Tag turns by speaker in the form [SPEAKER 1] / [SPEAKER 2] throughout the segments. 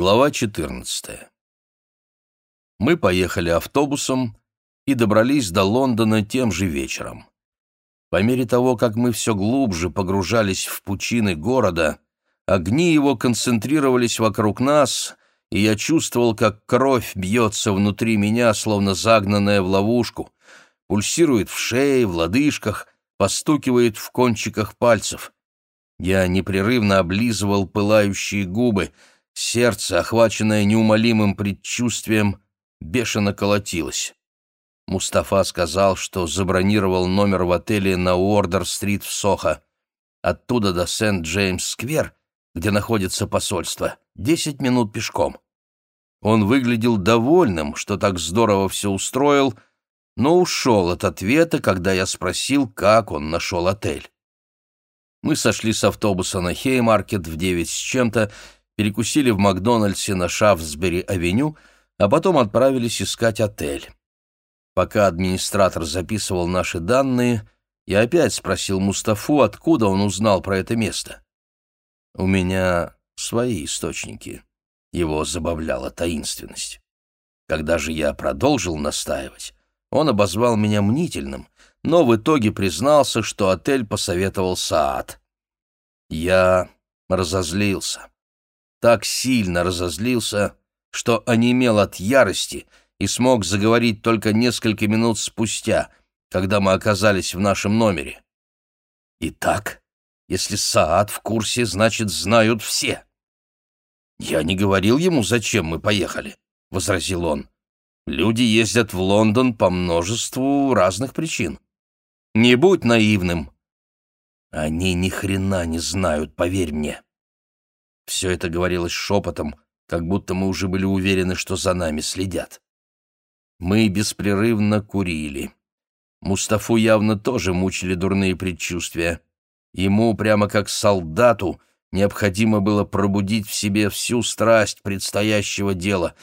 [SPEAKER 1] Глава 14. Мы поехали автобусом и добрались до Лондона тем же вечером. По мере того, как мы все глубже погружались в пучины города, огни его концентрировались вокруг нас, и я чувствовал, как кровь бьется внутри меня, словно загнанная в ловушку, пульсирует в шее, в лодыжках, постукивает в кончиках пальцев. Я непрерывно облизывал пылающие губы, сердце, охваченное неумолимым предчувствием, бешено колотилось. Мустафа сказал, что забронировал номер в отеле на Уордер-стрит в Сохо. Оттуда до Сент-Джеймс-сквер, где находится посольство, десять минут пешком. Он выглядел довольным, что так здорово все устроил, но ушел от ответа, когда я спросил, как он нашел отель. Мы сошли с автобуса на Хеймаркет в девять с чем-то, перекусили в Макдональдсе на Шафсбери-авеню, а потом отправились искать отель. Пока администратор записывал наши данные, я опять спросил Мустафу, откуда он узнал про это место. У меня свои источники. Его забавляла таинственность. Когда же я продолжил настаивать, он обозвал меня мнительным, но в итоге признался, что отель посоветовал Саад. Я разозлился. Так сильно разозлился, что онемел от ярости и смог заговорить только несколько минут спустя, когда мы оказались в нашем номере. Итак, если Саад в курсе, значит, знают все. «Я не говорил ему, зачем мы поехали», — возразил он. «Люди ездят в Лондон по множеству разных причин. Не будь наивным». «Они ни хрена не знают, поверь мне». Все это говорилось шепотом, как будто мы уже были уверены, что за нами следят. Мы беспрерывно курили. Мустафу явно тоже мучили дурные предчувствия. Ему, прямо как солдату, необходимо было пробудить в себе всю страсть предстоящего дела,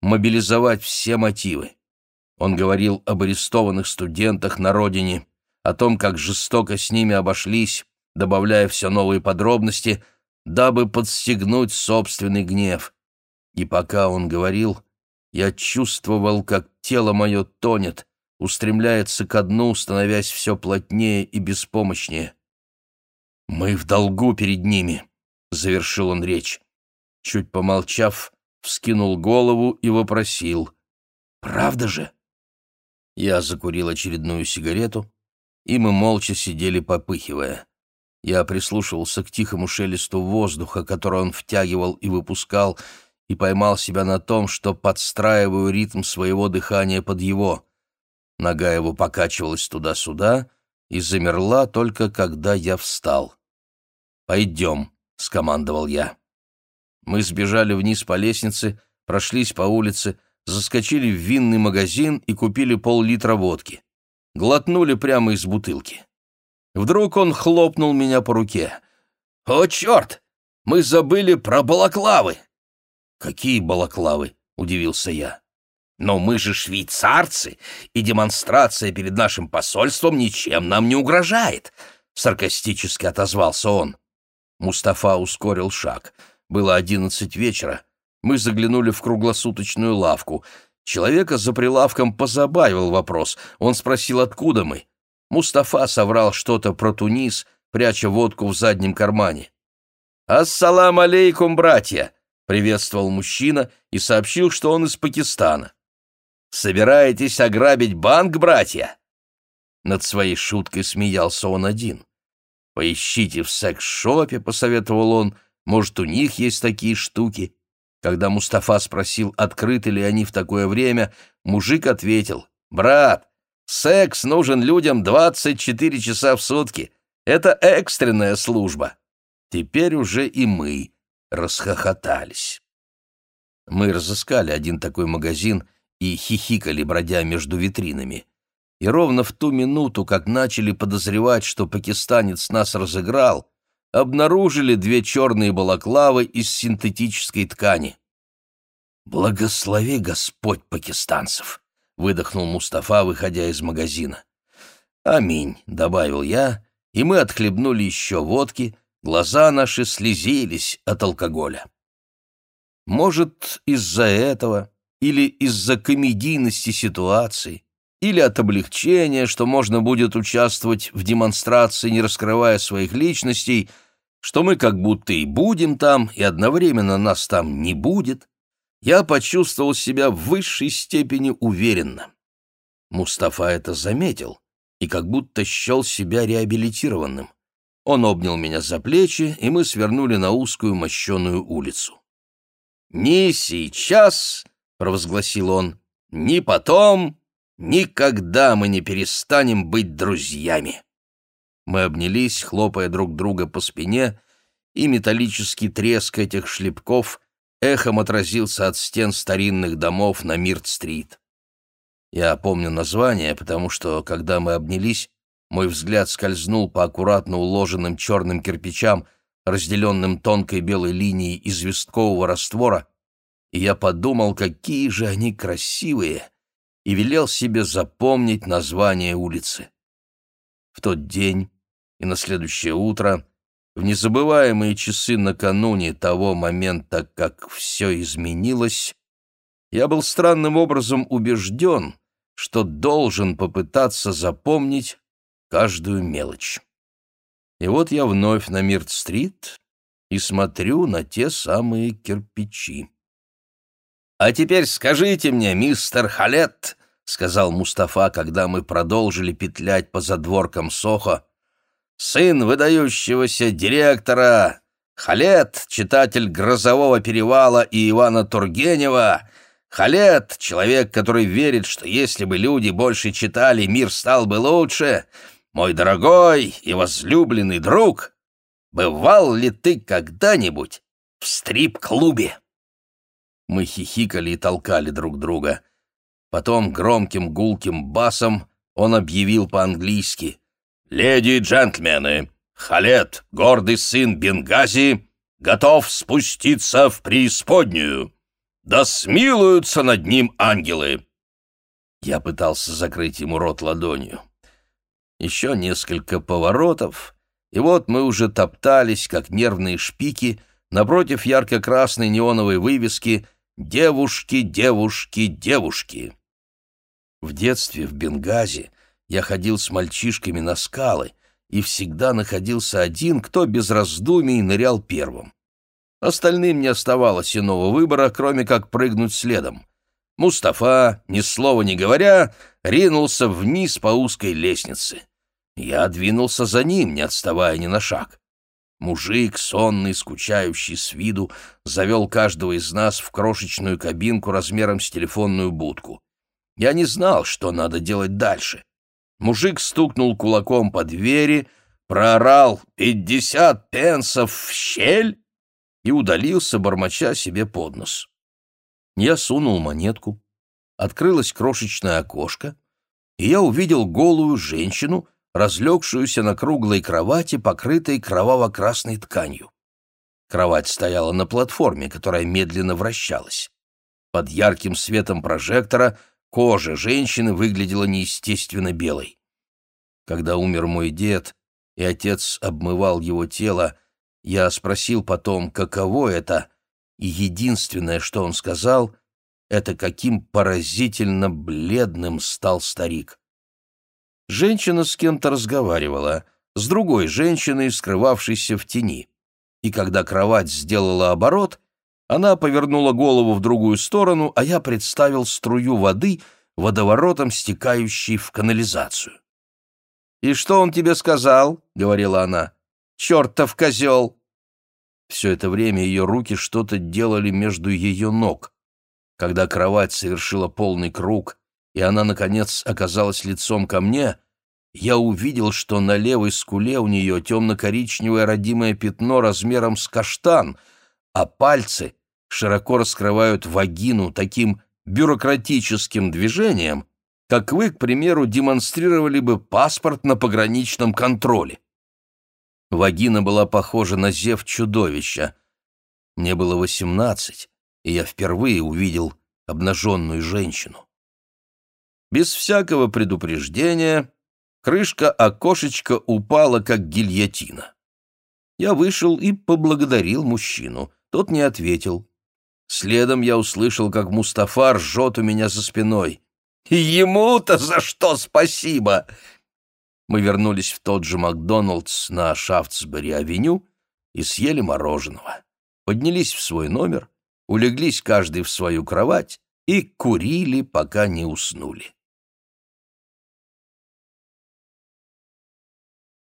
[SPEAKER 1] мобилизовать все мотивы. Он говорил об арестованных студентах на родине, о том, как жестоко с ними обошлись, добавляя все новые подробности, дабы подстегнуть собственный гнев. И пока он говорил, я чувствовал, как тело мое тонет, устремляется ко дну, становясь все плотнее и беспомощнее. «Мы в долгу перед ними», — завершил он речь. Чуть помолчав, вскинул голову и вопросил. «Правда же?» Я закурил очередную сигарету, и мы молча сидели попыхивая. Я прислушивался к тихому шелесту воздуха, который он втягивал и выпускал, и поймал себя на том, что подстраиваю ритм своего дыхания под его. Нога его покачивалась туда-сюда и замерла только когда я встал. «Пойдем», — скомандовал я. Мы сбежали вниз по лестнице, прошлись по улице, заскочили в винный магазин и купили пол-литра водки. Глотнули прямо из бутылки. Вдруг он хлопнул меня по руке. «О, черт! Мы забыли про балаклавы!» «Какие балаклавы?» — удивился я. «Но мы же швейцарцы, и демонстрация перед нашим посольством ничем нам не угрожает», — саркастически отозвался он. Мустафа ускорил шаг. Было одиннадцать вечера. Мы заглянули в круглосуточную лавку. Человека за прилавком позабавил вопрос. Он спросил, откуда мы. Мустафа соврал что-то про Тунис, пряча водку в заднем кармане. «Ассалам алейкум, братья!» — приветствовал мужчина и сообщил, что он из Пакистана. «Собираетесь ограбить банк, братья?» Над своей шуткой смеялся он один. «Поищите в секс-шопе», — посоветовал он, — «может, у них есть такие штуки». Когда Мустафа спросил, открыты ли они в такое время, мужик ответил, «Брат, секс нужен людям 24 часа в сутки. Это экстренная служба». Теперь уже и мы расхохотались. Мы разыскали один такой магазин и хихикали, бродя между витринами. И ровно в ту минуту, как начали подозревать, что пакистанец нас разыграл, обнаружили две черные балаклавы из синтетической ткани. «Благослови Господь пакистанцев!» — выдохнул Мустафа, выходя из магазина. «Аминь», — добавил я, и мы отхлебнули еще водки, Глаза наши слезились от алкоголя. Может, из-за этого или из-за комедийности ситуации, или от облегчения, что можно будет участвовать в демонстрации, не раскрывая своих личностей, что мы как будто и будем там, и одновременно нас там не будет, я почувствовал себя в высшей степени уверенно. Мустафа это заметил и как будто счел себя реабилитированным. Он обнял меня за плечи, и мы свернули на узкую мощеную улицу. «Не сейчас», — провозгласил он, — «ни потом, никогда мы не перестанем быть друзьями». Мы обнялись, хлопая друг друга по спине, и металлический треск этих шлепков эхом отразился от стен старинных домов на Мирт-стрит. Я помню название, потому что, когда мы обнялись, мой взгляд скользнул по аккуратно уложенным черным кирпичам, разделенным тонкой белой линией известкового раствора, и я подумал, какие же они красивые, и велел себе запомнить название улицы. В тот день и на следующее утро, в незабываемые часы накануне того момента, как все изменилось, я был странным образом убежден, что должен попытаться запомнить каждую мелочь. И вот я вновь на Мирт-стрит и смотрю на те самые кирпичи. «А теперь скажите мне, мистер Халет», — сказал Мустафа, когда мы продолжили петлять по задворкам Сохо, «сын выдающегося директора, Халет, читатель «Грозового перевала» и Ивана Тургенева, Халет, человек, который верит, что если бы люди больше читали, мир стал бы лучше, мой дорогой и возлюбленный друг, бывал ли ты когда-нибудь в стрип-клубе?» Мы хихикали и толкали друг друга. Потом громким гулким басом он объявил по-английски «Леди и джентльмены, Халет, гордый сын Бенгази, готов спуститься в преисподнюю. Да смилуются над ним ангелы!» Я пытался закрыть ему рот ладонью. Еще несколько поворотов, и вот мы уже топтались, как нервные шпики, напротив ярко-красной неоновой вывески «Девушки, девушки, девушки». В детстве в Бенгази я ходил с мальчишками на скалы и всегда находился один, кто без раздумий нырял первым. Остальным не оставалось иного выбора, кроме как прыгнуть следом. Мустафа, ни слова не говоря, ринулся вниз по узкой лестнице. Я двинулся за ним, не отставая ни на шаг. Мужик, сонный, скучающий с виду, завел каждого из нас в крошечную кабинку размером с телефонную будку. Я не знал, что надо делать дальше. Мужик стукнул кулаком по двери, проорал «Пятьдесят пенсов в щель!» и удалился, бормоча себе под нос. Я сунул монетку, открылось крошечное окошко, и я увидел голую женщину, разлегшуюся на круглой кровати, покрытой кроваво-красной тканью. Кровать стояла на платформе, которая медленно вращалась. Под ярким светом прожектора кожа женщины выглядела неестественно белой. Когда умер мой дед, и отец обмывал его тело, я спросил потом, каково это, и единственное, что он сказал, это каким поразительно бледным стал старик. Женщина с кем-то разговаривала, с другой женщиной, скрывавшейся в тени. И когда кровать сделала оборот, она повернула голову в другую сторону, а я представил струю воды, водоворотом стекающей в канализацию. «И что он тебе сказал?» — говорила она. «Чертов козел!» Все это время ее руки что-то делали между ее ног. Когда кровать совершила полный круг, и она, наконец, оказалась лицом ко мне, я увидел, что на левой скуле у нее темно-коричневое родимое пятно размером с каштан, а пальцы широко раскрывают вагину таким бюрократическим движением, как вы, к примеру, демонстрировали бы паспорт на пограничном контроле. Вагина была похожа на зев чудовища. Мне было восемнадцать, и я впервые увидел обнаженную женщину. Без всякого предупреждения крышка окошечка упала, как гильотина. Я вышел и поблагодарил мужчину. Тот не ответил. Следом я услышал, как Мустафа ржет у меня за спиной. «Ему-то за что спасибо!» Мы вернулись в тот же Макдоналдс на Шафтсбери-авеню и съели мороженого. Поднялись в свой номер, улеглись каждый в свою кровать и курили, пока не уснули.